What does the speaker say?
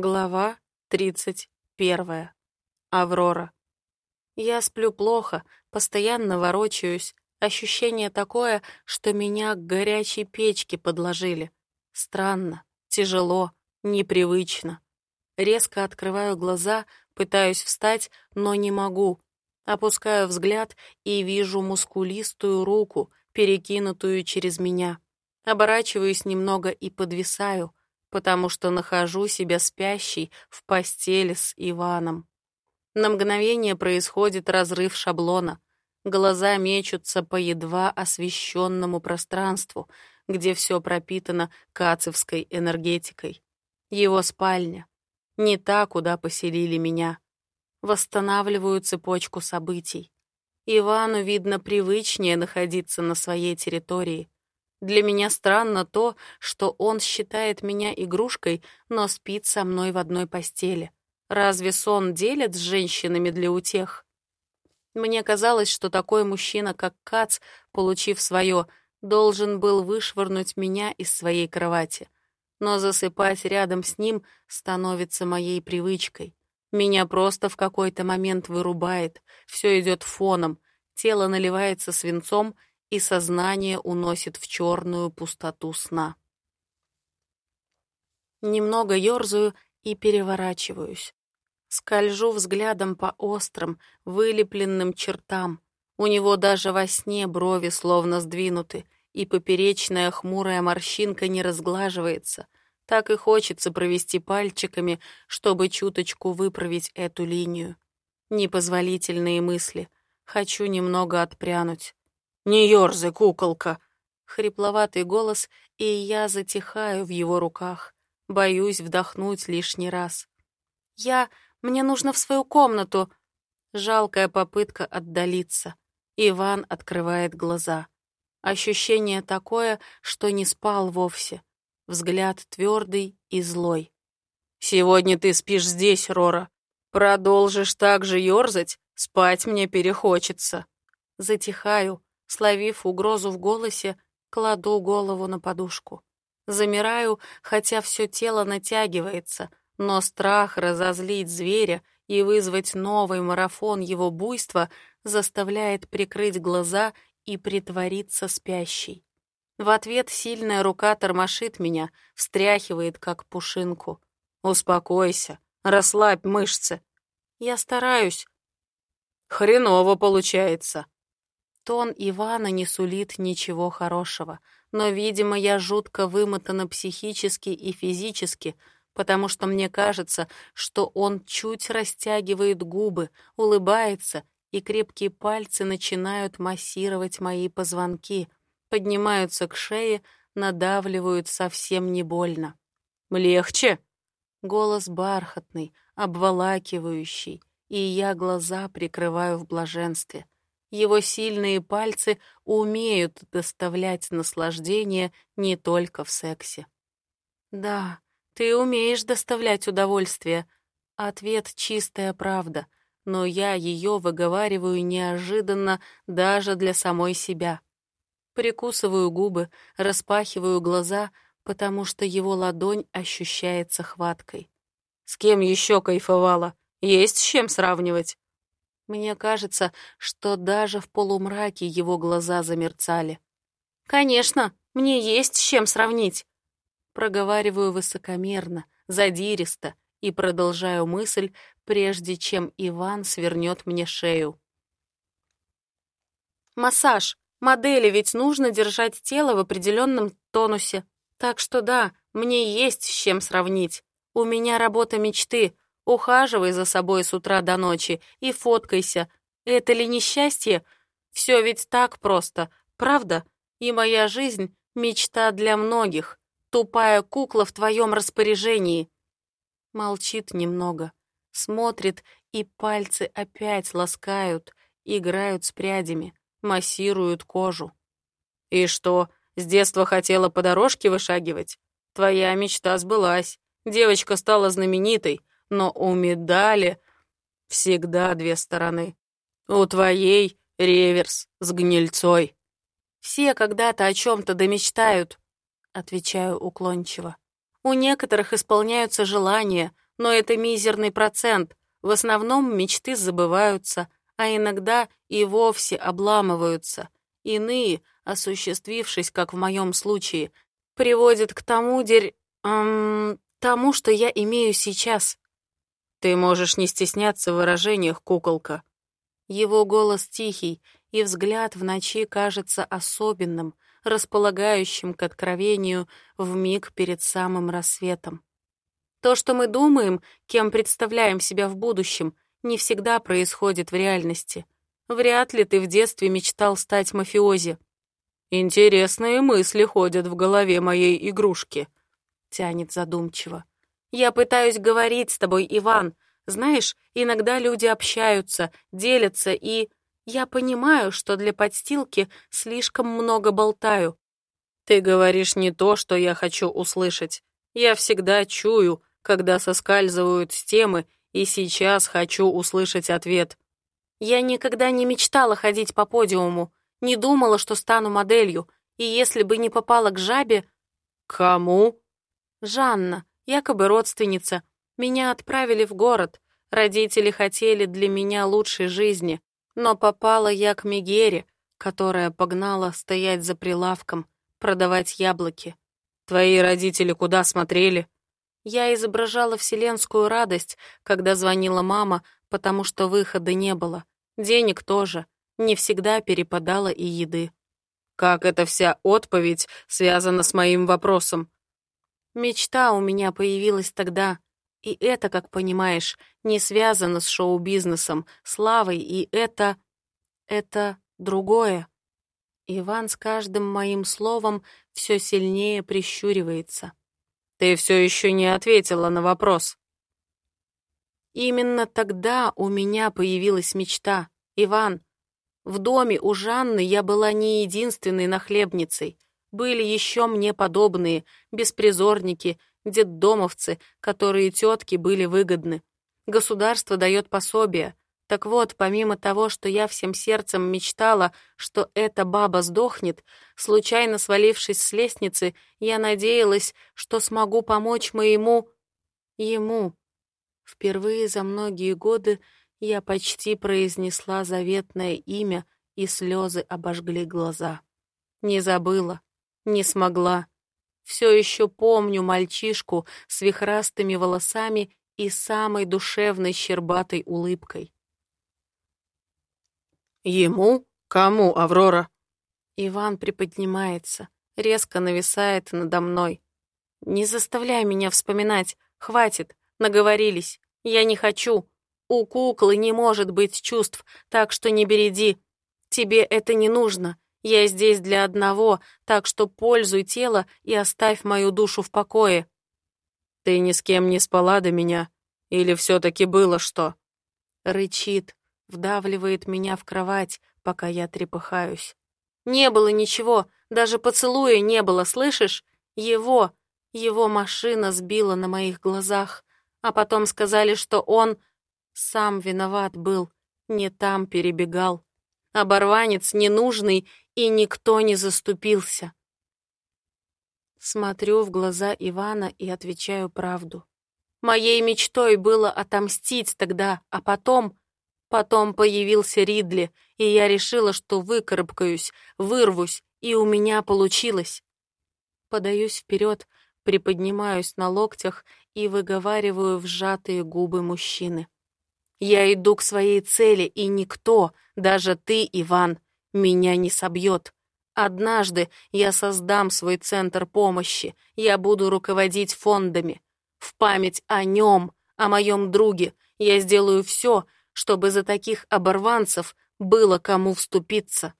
Глава 31. Аврора. Я сплю плохо, постоянно ворочаюсь. Ощущение такое, что меня к горячей печке подложили. Странно, тяжело, непривычно. Резко открываю глаза, пытаюсь встать, но не могу. Опускаю взгляд и вижу мускулистую руку, перекинутую через меня. Оборачиваюсь немного и подвисаю — потому что нахожу себя спящей в постели с Иваном. На мгновение происходит разрыв шаблона. Глаза мечутся по едва освещенному пространству, где все пропитано кацевской энергетикой. Его спальня. Не та, куда поселили меня. Восстанавливаю цепочку событий. Ивану, видно, привычнее находиться на своей территории — для меня странно то, что он считает меня игрушкой, но спит со мной в одной постели. Разве сон делят с женщинами для утех? Мне казалось, что такой мужчина, как Кац, получив свое, должен был вышвырнуть меня из своей кровати. Но засыпать рядом с ним становится моей привычкой. Меня просто в какой-то момент вырубает, все идет фоном, тело наливается свинцом — и сознание уносит в черную пустоту сна. Немного ерзаю и переворачиваюсь. Скольжу взглядом по острым, вылепленным чертам. У него даже во сне брови словно сдвинуты, и поперечная хмурая морщинка не разглаживается. Так и хочется провести пальчиками, чтобы чуточку выправить эту линию. Непозволительные мысли. Хочу немного отпрянуть. «Не ёрзай, куколка!» Хрипловатый голос, и я затихаю в его руках. Боюсь вдохнуть лишний раз. «Я... Мне нужно в свою комнату!» Жалкая попытка отдалиться. Иван открывает глаза. Ощущение такое, что не спал вовсе. Взгляд твердый и злой. «Сегодня ты спишь здесь, Рора. Продолжишь так же ёрзать, спать мне перехочется». Затихаю, Словив угрозу в голосе, кладу голову на подушку. Замираю, хотя все тело натягивается, но страх разозлить зверя и вызвать новый марафон его буйства заставляет прикрыть глаза и притвориться спящей. В ответ сильная рука тормошит меня, встряхивает, как пушинку. «Успокойся, расслабь мышцы». «Я стараюсь». «Хреново получается», Тон Ивана не сулит ничего хорошего, но, видимо, я жутко вымотана психически и физически, потому что мне кажется, что он чуть растягивает губы, улыбается, и крепкие пальцы начинают массировать мои позвонки, поднимаются к шее, надавливают совсем не больно. «Легче?» Голос бархатный, обволакивающий, и я глаза прикрываю в блаженстве — его сильные пальцы умеют доставлять наслаждение не только в сексе. «Да, ты умеешь доставлять удовольствие». Ответ — чистая правда, но я ее выговариваю неожиданно даже для самой себя. Прикусываю губы, распахиваю глаза, потому что его ладонь ощущается хваткой. «С кем еще кайфовала? Есть с чем сравнивать?» Мне кажется, что даже в полумраке его глаза замерцали. «Конечно, мне есть с чем сравнить!» Проговариваю высокомерно, задиристо и продолжаю мысль, прежде чем Иван свернет мне шею. «Массаж. Модели ведь нужно держать тело в определенном тонусе. Так что да, мне есть с чем сравнить. У меня работа мечты — Ухаживай за собой с утра до ночи и фоткайся. Это ли несчастье? Все ведь так просто, правда? И моя жизнь — мечта для многих. Тупая кукла в твоем распоряжении. Молчит немного, смотрит, и пальцы опять ласкают, играют с прядями, массируют кожу. И что, с детства хотела по дорожке вышагивать? Твоя мечта сбылась. Девочка стала знаменитой, но у медали всегда две стороны. У твоей реверс с гнильцой. Все когда-то о чем-то домечтают, отвечаю уклончиво. У некоторых исполняются желания, Но это мизерный процент. В основном мечты забываются, а иногда и вовсе обламываются. Иные, осуществившись, как в моем случае, приводят к тому дерь... Эм, тому, что я имею сейчас. Ты можешь не стесняться в выражениях, куколка. Его голос тихий, и взгляд в ночи кажется особенным, располагающим к откровению в миг перед самым рассветом. То, что мы думаем, кем представляем себя в будущем, не всегда происходит в реальности. Вряд ли ты в детстве мечтал стать мафиози. Интересные мысли ходят в голове моей игрушки, тянет задумчиво. Я пытаюсь говорить с тобой, Иван. Знаешь, иногда люди общаются, делятся, и я понимаю, что для подстилки слишком много болтаю. Ты говоришь не то, что я хочу услышать. Я всегда чую, когда соскальзывают с темы, и сейчас хочу услышать ответ. Я никогда не мечтала ходить по подиуму, не думала, что стану моделью, и если бы не попала к жабе... Кому? Жанна, якобы родственница. Меня отправили в город. Родители хотели для меня лучшей жизни, но попала я к Мегере, которая погнала стоять за прилавком, продавать яблоки. Твои родители куда смотрели? Я изображала вселенскую радость, когда звонила мама, потому что выхода не было. Денег тоже. Не всегда перепадало и еды. Как эта вся отповедь связана с моим вопросом? Мечта у меня появилась тогда. И это, как понимаешь, не связано с шоу-бизнесом, славой, и это... это другое. Иван с каждым моим словом все сильнее прищуривается. Ты все еще не ответила на вопрос. Именно тогда у меня появилась мечта. Иван, в доме у Жанны я была не единственной нахлебницей. Были еще мне подобные, беспризорники, детдомовцы, которые тетки были выгодны. Государство дает пособие, так вот, помимо того, что я всем сердцем мечтала, что эта баба сдохнет, случайно свалившись с лестницы, я надеялась, что смогу помочь моему... ему. Впервые за многие годы я почти произнесла заветное имя, и слезы обожгли глаза. Не забыла, не смогла. Все еще помню мальчишку с вихрастыми волосами и самой душевной щербатой улыбкой. «Ему? Кому, Аврора?» Иван приподнимается, резко нависает надо мной. «Не заставляй меня вспоминать. Хватит. Наговорились. Я не хочу. У куклы не может быть чувств, так что не береди. Тебе это не нужно. Я здесь для одного, так что пользуй тело и оставь мою душу в покое». «Ты ни с кем не спала до меня? Или все-таки было что?» Рычит, вдавливает меня в кровать, пока я трепыхаюсь. Не было ничего, даже поцелуя не было, слышишь? Его, его машина сбила на моих глазах, а потом сказали, что он сам виноват был, не там перебегал. Оборванец ненужный, и никто не заступился. Смотрю в глаза Ивана и отвечаю правду. Моей мечтой было отомстить тогда, а потом Потом появился Ридли, и я решила, что выкарабкаюсь, вырвусь, и у меня получилось. Подаюсь вперед, приподнимаюсь на локтях и выговариваю в сжатые губы мужчины. Я иду к своей цели, и никто, даже ты, Иван, меня не собьет. Однажды я создам свой центр помощи, я буду руководить фондами. В память о нем, о моем друге, я сделаю все, чтобы за таких оборванцев было кому вступиться.